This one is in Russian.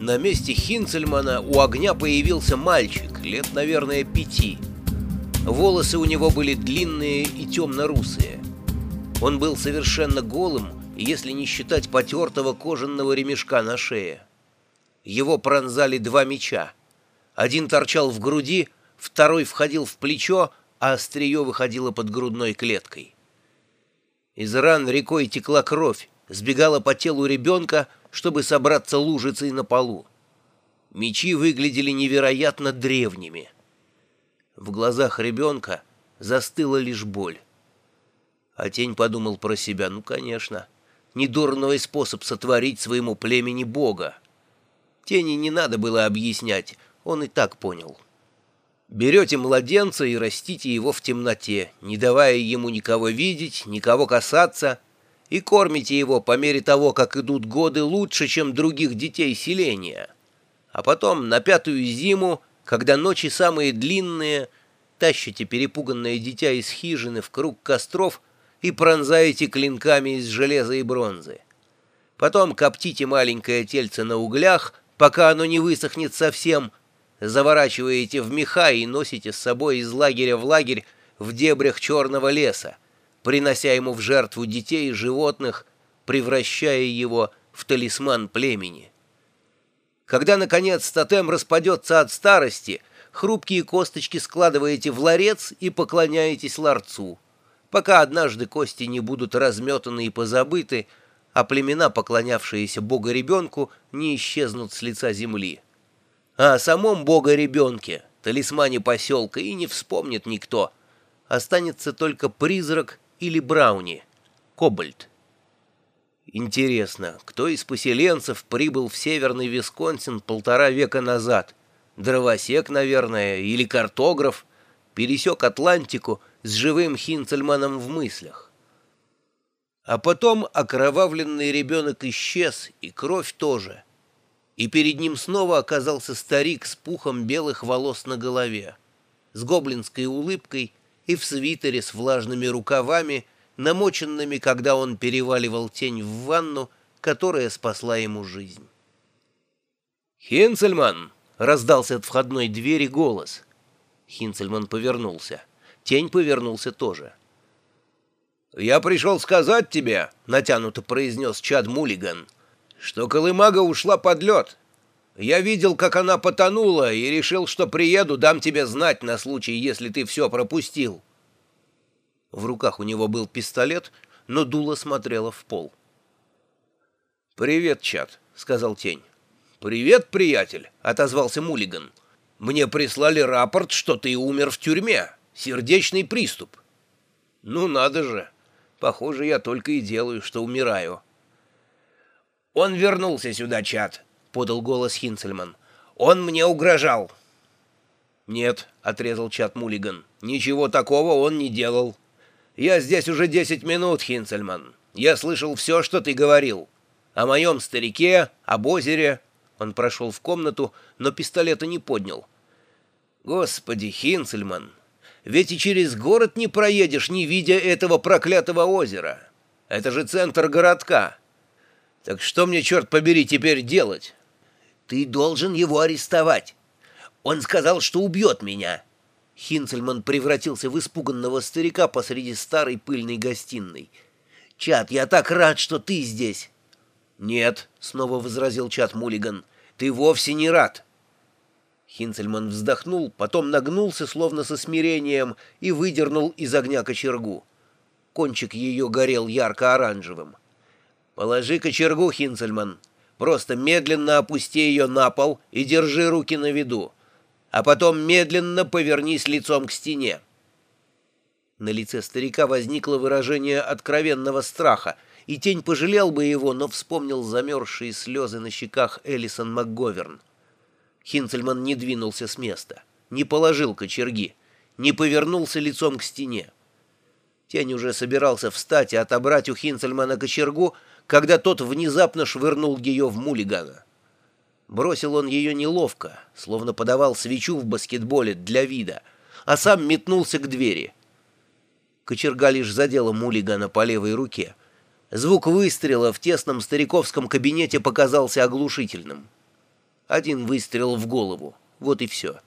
На месте Хинцельмана у огня появился мальчик, лет, наверное, пяти. Волосы у него были длинные и темно-русые. Он был совершенно голым, если не считать потертого кожаного ремешка на шее. Его пронзали два меча. Один торчал в груди, второй входил в плечо, а острие выходило под грудной клеткой. Из ран рекой текла кровь, сбегала по телу ребенка, чтобы собраться лужицей на полу. Мечи выглядели невероятно древними. В глазах ребенка застыла лишь боль. А тень подумал про себя, ну, конечно, недурной способ сотворить своему племени Бога. Тени не надо было объяснять, он и так понял. Берете младенца и растите его в темноте, не давая ему никого видеть, никого касаться — и кормите его по мере того, как идут годы лучше, чем других детей селения. А потом на пятую зиму, когда ночи самые длинные, тащите перепуганное дитя из хижины в круг костров и пронзаете клинками из железа и бронзы. Потом коптите маленькое тельце на углях, пока оно не высохнет совсем, заворачиваете в меха и носите с собой из лагеря в лагерь в дебрях черного леса, принося ему в жертву детей и животных, превращая его в талисман племени. Когда, наконец, тотем распадется от старости, хрупкие косточки складываете в ларец и поклоняетесь ларцу, пока однажды кости не будут разметаны и позабыты, а племена, поклонявшиеся Бога-ребенку, не исчезнут с лица земли. А о самом Бога-ребенке, талисмане поселка, и не вспомнит никто. Останется только призрак или Брауни, Кобальт. Интересно, кто из поселенцев прибыл в северный Висконсин полтора века назад? Дровосек, наверное, или картограф? Пересек Атлантику с живым Хинцельманом в мыслях. А потом окровавленный ребенок исчез, и кровь тоже. И перед ним снова оказался старик с пухом белых волос на голове, с гоблинской улыбкой и в свитере с влажными рукавами, намоченными, когда он переваливал тень в ванну, которая спасла ему жизнь. «Хинцельман!» — раздался от входной двери голос. Хинцельман повернулся. Тень повернулся тоже. «Я пришел сказать тебе», — натянуто произнес Чад Мулиган, — «что Колымага ушла под лед. Я видел, как она потонула, и решил, что приеду, дам тебе знать на случай, если ты все пропустил». В руках у него был пистолет, но дуло смотрело в пол. «Привет, чат», — сказал Тень. «Привет, приятель», — отозвался Мулиган. «Мне прислали рапорт, что ты умер в тюрьме. Сердечный приступ». «Ну надо же. Похоже, я только и делаю, что умираю». «Он вернулся сюда, чат», — подал голос Хинцельман. «Он мне угрожал». «Нет», — отрезал чат Мулиган, — «ничего такого он не делал». «Я здесь уже десять минут, Хинцельман. Я слышал все, что ты говорил. О моем старике, об озере». Он прошел в комнату, но пистолета не поднял. «Господи, Хинцельман, ведь и через город не проедешь, не видя этого проклятого озера. Это же центр городка. Так что мне, черт побери, теперь делать?» Ты должен его арестовать. Он сказал, что убьет меня». Хинцельман превратился в испуганного старика посреди старой пыльной гостиной. «Чат, я так рад, что ты здесь!» «Нет», — снова возразил Чат Мулиган, — «ты вовсе не рад». Хинцельман вздохнул, потом нагнулся, словно со смирением, и выдернул из огня кочергу. Кончик ее горел ярко-оранжевым. «Положи кочергу, Хинцельман», Просто медленно опусти ее на пол и держи руки на виду. А потом медленно повернись лицом к стене. На лице старика возникло выражение откровенного страха, и тень пожалел бы его, но вспомнил замерзшие слезы на щеках Элисон МакГоверн. Хинцельман не двинулся с места, не положил кочерги, не повернулся лицом к стене. Тень уже собирался встать и отобрать у Хинцельмана кочергу, когда тот внезапно швырнул ее в Мулигана. Бросил он ее неловко, словно подавал свечу в баскетболе для вида, а сам метнулся к двери. Кочерга лишь задела Мулигана по левой руке. Звук выстрела в тесном стариковском кабинете показался оглушительным. Один выстрел в голову. Вот и все.